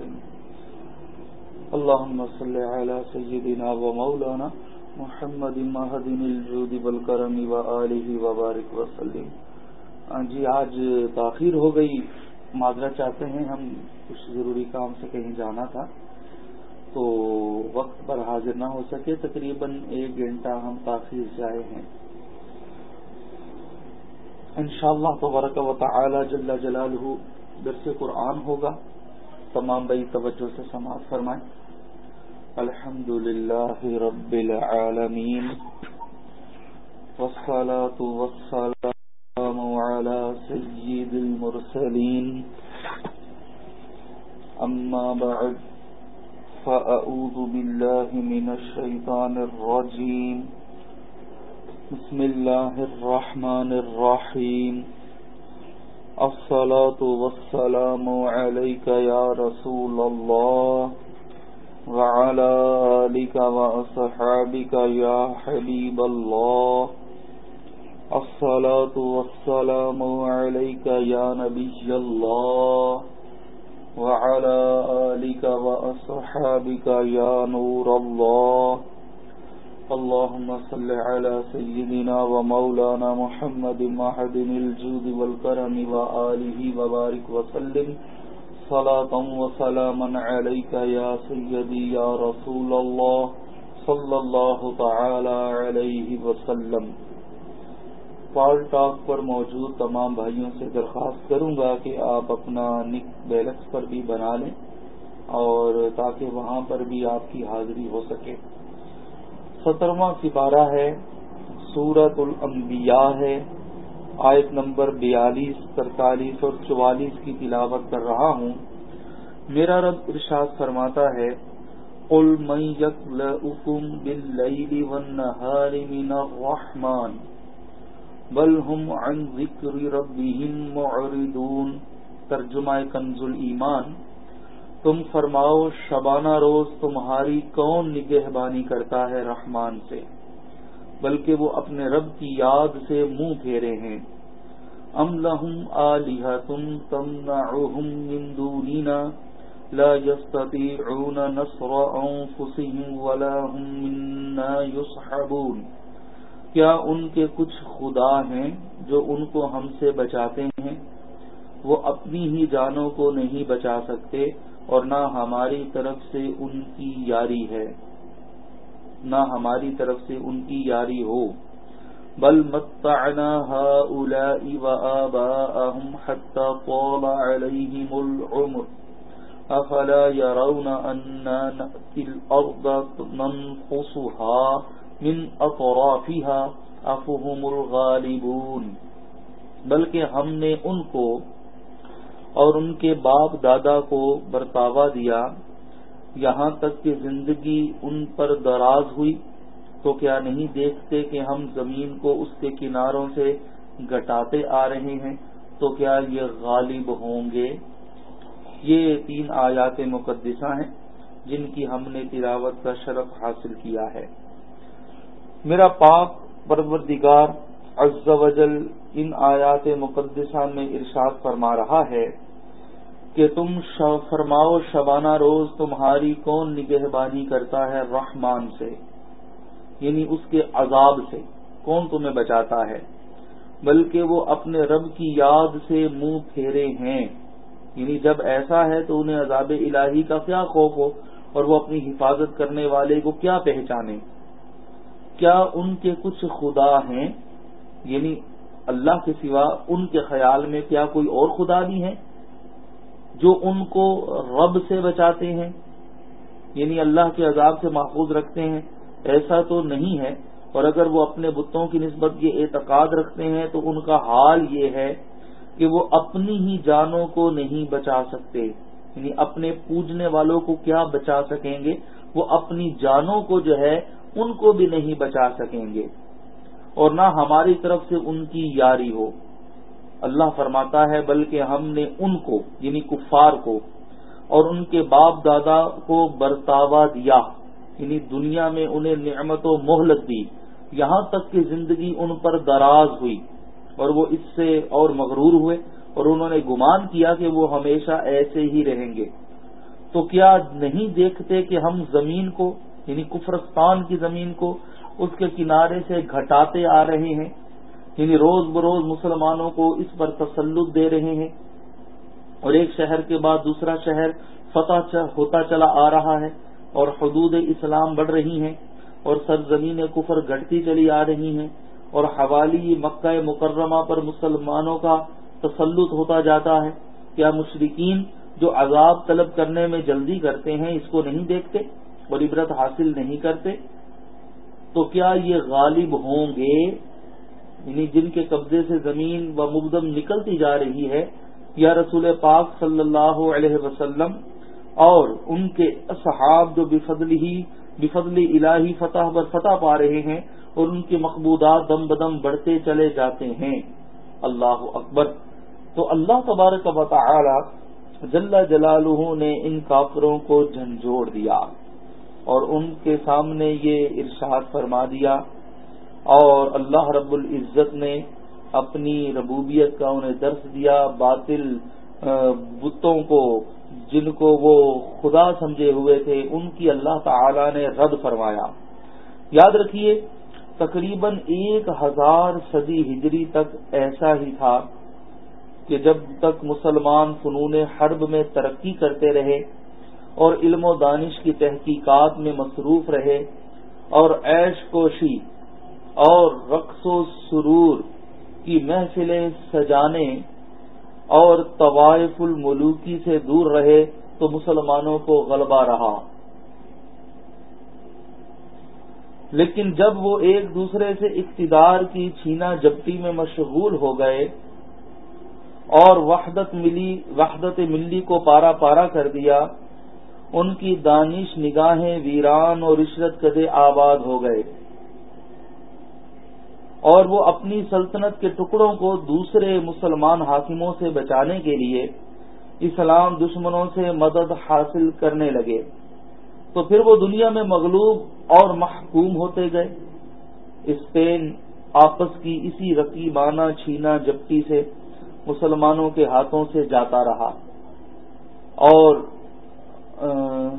وسلم اللهم صل على سيدنا ومولانا محمد مهدن الجود والكرم وآله وبارك وسلم. ہاں جی آج تاخیر ہو گئی۔ معذرت چاہتے ہیں، ہم کچھ ضروری کام سے کہیں جانا تھا۔ تو وقت پر حاضر نہ ہو سکے، تقریباً ایک گھنٹہ ہم تاخیر سے آئے ہیں۔ انشاءاللہ تبارک و تعالی جل جلالہ درس قرآن ہوگا۔ تمام بھائی توجہ سے سماعت فرمائیں۔ الحمد للہ رب العالمین، والصلاة والسلام على سید المرسلین۔ اما بعد فأعوذ بالله من الشيطان الرجيم بسم الله الرحمن الرحيم الصلاة والسلام عليك يا رسول الله وعلى آلك وأصحابك يا حبيب الله. الصلاة والسلام عليك يا نبي الله وعلى آلك وأصحابك يا نور الله. اللهم صل على سيدنا ومولانا محمد معدن الجود والكرم وآله وبارك وسلم. صلاة وسلاما عليك يا سيدي يا رسول الله صلى الله تعالى عليه وسلم. پال ٹاک پر موجود تمام بھائیوں سے درخواست کروں گا کہ آپ اپنا نک بیلکس پر بھی بنا لیں اور تاکہ وہاں پر بھی آپ کی حاضری ہو سکے۔ سترواں سپارہ ہے سورت الانبیاء ہے، آیت نمبر بیالیس، ترتالیس اور چوالیس کی تلاوت کر رہا ہوں۔ میرا رب ارشاد فرماتا ہے، قل من يكلؤكم بالليل والنهار من الرحمن، بل هم عن ذكر ربهم معرضون۔ ترجمہ کنز ایمان تم فرماؤ، شبانہ روز تمہاری کون نگہبانی کرتا ہے رحمان سے؟ بلکہ وہ اپنے رب کی یاد سے منہ پھیرے ہیں۔ ام لہم آلہت تمنعہم من دوننا لا يستطيعون نصر انفسهم ولا هم منا يصحبون کیا ان کے کچھ خدا ہیں جو ان کو ہم سے بچاتے ہیں؟ وہ اپنی ہی جانوں کو نہیں بچا سکتے۔ اور نہ ہماری طرف سے ان کی یاری ہے، نہ ہماری طرف سے ان کی یاری ہو۔ بل متعنا هؤلاء وآباءهم حتى طال عليهم العمر۔ افلا يرون أننا نأتي الأرض ننقصها من أطرافها افهم الغالبون۔ بلکہ ہم نے ان کو اور ان کے باپ دادا کو برتاوا دیا۔ یہاں تک کہ زندگی ان پر دراز ہوئی۔ تو کیا نہیں دیکھتے کہ ہم زمین کو اس کے کناروں سے گٹاتے آ رہے ہیں؟ تو کیا یہ غالب ہوں گے؟ یہ تین آیات مقدسہ ہیں جن کی ہم نے تلاوت کا شرف حاصل کیا ہے۔ میرا پاک پروردگار عز و جل ان آیات مقدسہ میں ارشاد فرما رہا ہے کہ تم فرماؤ، شبانہ روز تمہاری کون نگہبانی کرتا ہے رحمان سے؟ یعنی اس کے عذاب سے کون تمہیں بچاتا ہے؟ بلکہ وہ اپنے رب کی یاد سے منہ پھیرے ہیں۔ یعنی جب ایسا ہے تو انہیں عذاب الہی کا کیا خوف ہو اور وہ اپنی حفاظت کرنے والے کو کیا پہچانے؟ کیا ان کے کچھ خدا ہیں؟ یعنی اللہ کے سوا ان کے خیال میں کیا کوئی اور خدا بھی ہے جو ان کو رب سے بچاتے ہیں؟ یعنی اللہ کے عذاب سے محفوظ رکھتے ہیں؟ ایسا تو نہیں ہے، اور اگر وہ اپنے بتوں کی نسبت یہ اعتقاد رکھتے ہیں تو ان کا حال یہ ہے کہ وہ اپنی ہی جانوں کو نہیں بچا سکتے۔ یعنی اپنے پوجنے والوں کو کیا بچا سکیں گے؟ وہ اپنی جانوں کو جو ہے ان کو بھی نہیں بچا سکیں گے۔ اور نہ ہماری طرف سے ان کی یاری ہو۔ اللہ فرماتا ہے، بلکہ ہم نے ان کو یعنی کفار کو اور ان کے باپ دادا کو برتاوا دیا۔ یعنی دنیا میں انہیں نعمت و مہلت دی۔ یہاں تک کہ زندگی ان پر دراز ہوئی اور وہ اس سے اور مغرور ہوئے اور انہوں نے گمان کیا کہ وہ ہمیشہ ایسے ہی رہیں گے۔ تو کیا نہیں دیکھتے کہ ہم زمین کو یعنی کفرستان کی زمین کو اس کے کنارے سے گھٹاتے آ رہے ہیں یعنی روز بروز مسلمانوں کو اس پر تسلط دے رہے ہیں۔ اور ایک شہر کے بعد دوسرا شہر فتح ہوتا چلا آ رہا ہے اور حدود اسلام بڑھ رہی ہیں اور سرزمین کفر گھٹتی چلی آ رہی ہیں اور حوالی مکہ مکرمہ پر مسلمانوں کا تسلط ہوتا جاتا ہے۔ کیا مشرقین جو عذاب طلب کرنے میں جلدی کرتے ہیں اس کو نہیں دیکھتے؟ اور عبرت حاصل نہیں کرتے، تو کیا یہ غالب ہوں گے؟ یعنی جن کے قبضے سے زمین و مقدم نکلتی جا رہی ہے، یا رسول پاک صلی اللہ علیہ وسلم، اور ان کے اصحاب جو بفضل ہی، بفضل الہی فتح پر فتح پا رہے ہیں، اور ان کے مقبوضات دم بدم بڑھتے چلے جاتے ہیں۔ اللہ اکبر۔ تو اللہ تبارک و تعالی جل جلالہ نے ان کافروں کو جھنجھوڑ دیا۔ اور ان کے سامنے یہ ارشاد فرما دیا اور اللہ رب العزت نے اپنی ربوبیت کا انہیں درس دیا، باطل بتوں کو، جن کو وہ خدا سمجھے ہوئے تھے، ان کی اللہ تعالی نے رد فرمایا۔ یاد رکھیے، تقریباً ایک ہزار صدی ہجری تک ایسا ہی تھا کہ جب تک مسلمان فنون حرب میں ترقی کرتے رہے اور علم و دانش کی تحقیقات میں مصروف رہے اور عیش کوشی اور رقص و سرور کی محفلیں سجانے اور طوائف الملوکی سے دور رہے تو مسلمانوں کو غلبہ رہا۔ لیکن جب وہ ایک دوسرے سے اقتدار کی چھینا جبتی میں مشغول ہو گئے اور وحدت ملی وحدت ملی کو پارا پارا کر دیا ان کی دانش نگاہیں ویران اور عشرت کدے آباد ہو گئے۔ اور وہ اپنی سلطنت کے ٹکڑوں کو دوسرے مسلمان حاکموں سے بچانے کے لیے اسلام دشمنوں سے مدد حاصل کرنے لگے۔ تو پھر وہ دنیا میں مغلوب اور محکوم ہوتے گئے۔ اسپین آپس کی اسی رقیبانہ چھینا جپٹی سے مسلمانوں کے ہاتھوں سے جاتا رہا۔ اور ا